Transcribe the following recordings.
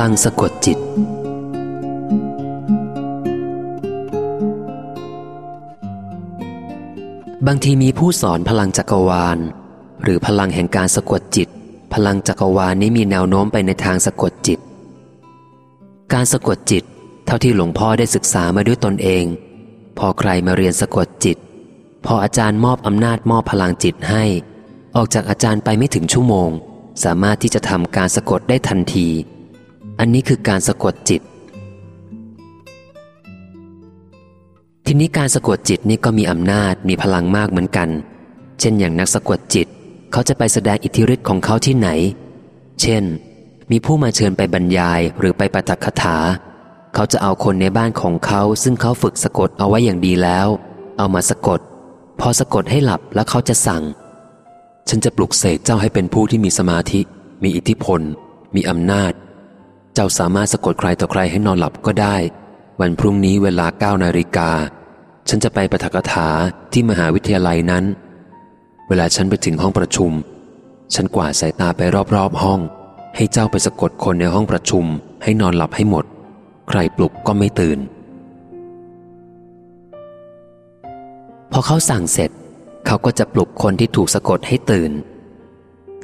ลังสะกดจิต บางทีมีผู้สอนพลังจักรวาล หรือพลังแห่งการสะกดจิต พลังจักรวาลนี้มีแนวโน้มไปในทางสะกดจิต การสะกดจิต เท่าที่หลวงพ่อได้ศึกษามาด้วยตนเอง พอใครมาเรียนสะกดจิต พออาจารย์มอบอำนาจมอบพลังจิตให้ ออกจากอาจารย์ไปไม่ถึงชั่วโมง สามารถที่จะทำการสะกดได้ทันที อันนี้คือการสะกดจิต ทีนี้การสะกดจิตนี่ก็มีอำนาจมีพลังมากเหมือนกัน เช่นอย่างนักสะกดจิต เขาจะไปแสดงอิทธิฤทธิ์ของเขาที่ไหน เช่น มีผู้มาเชิญไปบรรยายหรือไปปาฐกถา เขาจะเอาคนในบ้านของเขา ซึ่งเขาฝึกสะกดเอาไว้อย่างดีแล้ว เอามาสะกด พอสะกดให้หลับแล้วเขาจะสั่ง ฉันจะปลุกเสกเจ้าให้เป็นผู้ที่มีสมาธิ มีอิทธิพล มีอำนาจ เจ้าสามารถสะกดใครต่อใครให้นอนหลับก็ได้ วันพรุ่งนี้เวลาเก้านาฬิกา ฉันจะไปประทกถาที่มหาวิทยาลัยนั้น เวลาฉันไปถึงห้องประชุม ฉันกวาดสายตาไปรอบๆห้อง ให้เจ้าไปสะกดคนในห้องประชุม ให้นอนหลับให้หมด ใครปลุกก็ไม่ตื่น พอเขาสั่งเสร็จ เขาก็จะปลุกคนที่ถูกสะกดให้ตื่น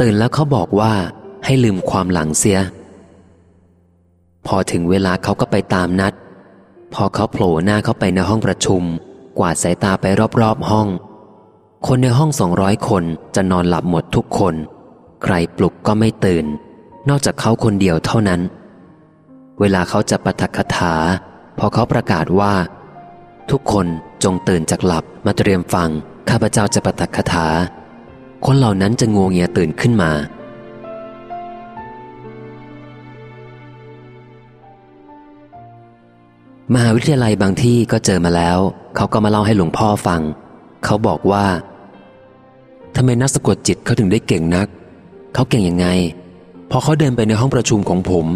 ตื่นแล้วเขาบอกว่าให้ลืมความหลังเสีย พอถึงเวลาเขาก็ไปตามนัด พอเขาโผล่หน้าเข้าไปในห้องประชุม กวาดสายตาไปรอบๆห้อง คนในห้องสองร้อยคนจะนอนหลับหมดทุกคน ใครปลุกก็ไม่ตื่น นอกจากเขาคนเดียวเท่านั้น เวลาเขาจะปฐกถา พอเขาประกาศว่า ทุกคนจงตื่นจากหลับมาเตรียมฟังข้าพเจ้าจะปฐกถา คนเหล่านั้นจะงวงเงียตื่นขึ้นมา มหาวิทยาลัยบางที่ก็เจอมาแล้ว เขาก็มาเล่าให้หลวงพ่อฟัง เขาบอกว่าทำไมนักสะกดจิตเขาถึงได้เก่งนัก เขาเก่งยังไง พอเขาเดินไปในห้องประชุมของผม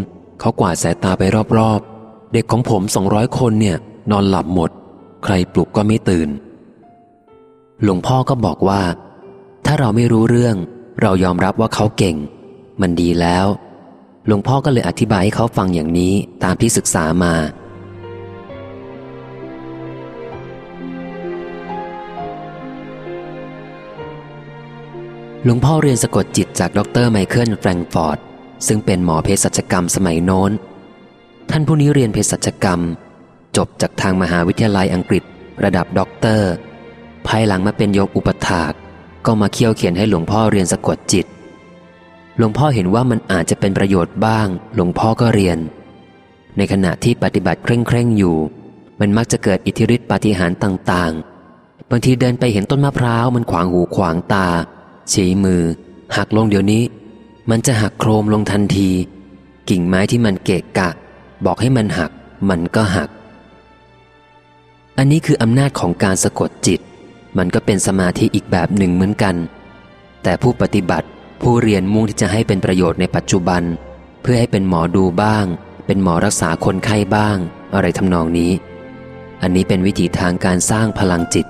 เขากวาดสายตาไปรอบๆ เด็กของผมสองร้อยคนเนี่ย นอนหลับหมด ใครปลุกก็ไม่ตื่น หลวงพ่อก็บอกว่า ถ้าเราไม่รู้เรื่อง เรายอมรับว่าเขาเก่ง มันดีแล้ว หลวงพ่อก็เลยอธิบายให้เขาฟังอย่างนี้ตามที่ศึกษามา หลวงพ่อเรียนสะกดจิตจากดรไมเคิลแฟรงฟอร์ด ซึ่งเป็นหมอเภสัชกรรมสมัยโน้น ท่านผู้นี้เรียนเภสัชกรรม จบจากทางมหาวิทยาลัยอังกฤษ ระดับด็อกเตอร์ ภายหลังมาเป็นโยมอุปัฏฐาก ก็มาเคี่ยวเข็ญให้หลวงพ่อเรียนสะกดจิต หลวงพ่อเห็นว่ามันอาจจะเป็นประโยชน์บ้าง หลวงพ่อก็เรียน ในขณะที่ปฏิบัติเคร่งเคร่งอยู่ มันมักจะเกิดอิทธิฤทธิปาฏิหาริย์ต่าง ๆ บางทีเดินไปเห็นต้นมะพร้าวมันขวางหูขวางตา ชี้มือ หักลงเดี๋ยวนี้ มันจะหักโครมลงทันที กิ่งไม้ที่มันเกะกะ บอกให้มันหัก มันก็หัก อันนี้คืออำนาจของการสะกดจิต มันก็เป็นสมาธิอีกแบบหนึ่งเหมือนกัน แต่ผู้ปฏิบัติผู้เรียนมุ่งที่จะให้เป็นประโยชน์ในปัจจุบัน เพื่อให้เป็นหมอดูบ้าง เป็นหมอรักษาคนไข้บ้าง อะไรทำนองนี้ อันนี้เป็นวิธีทางการสร้างพลังจิต